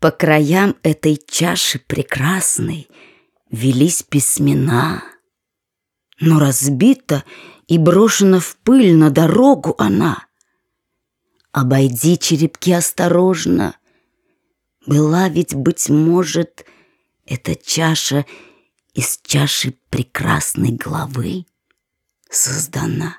По краям этой чаши прекрасной Велись письмена, Но разбита и брошена в пыль На дорогу она. Обойди черепки осторожно. Была ведь, быть может, эта чаша Из чаши прекрасной главы создана.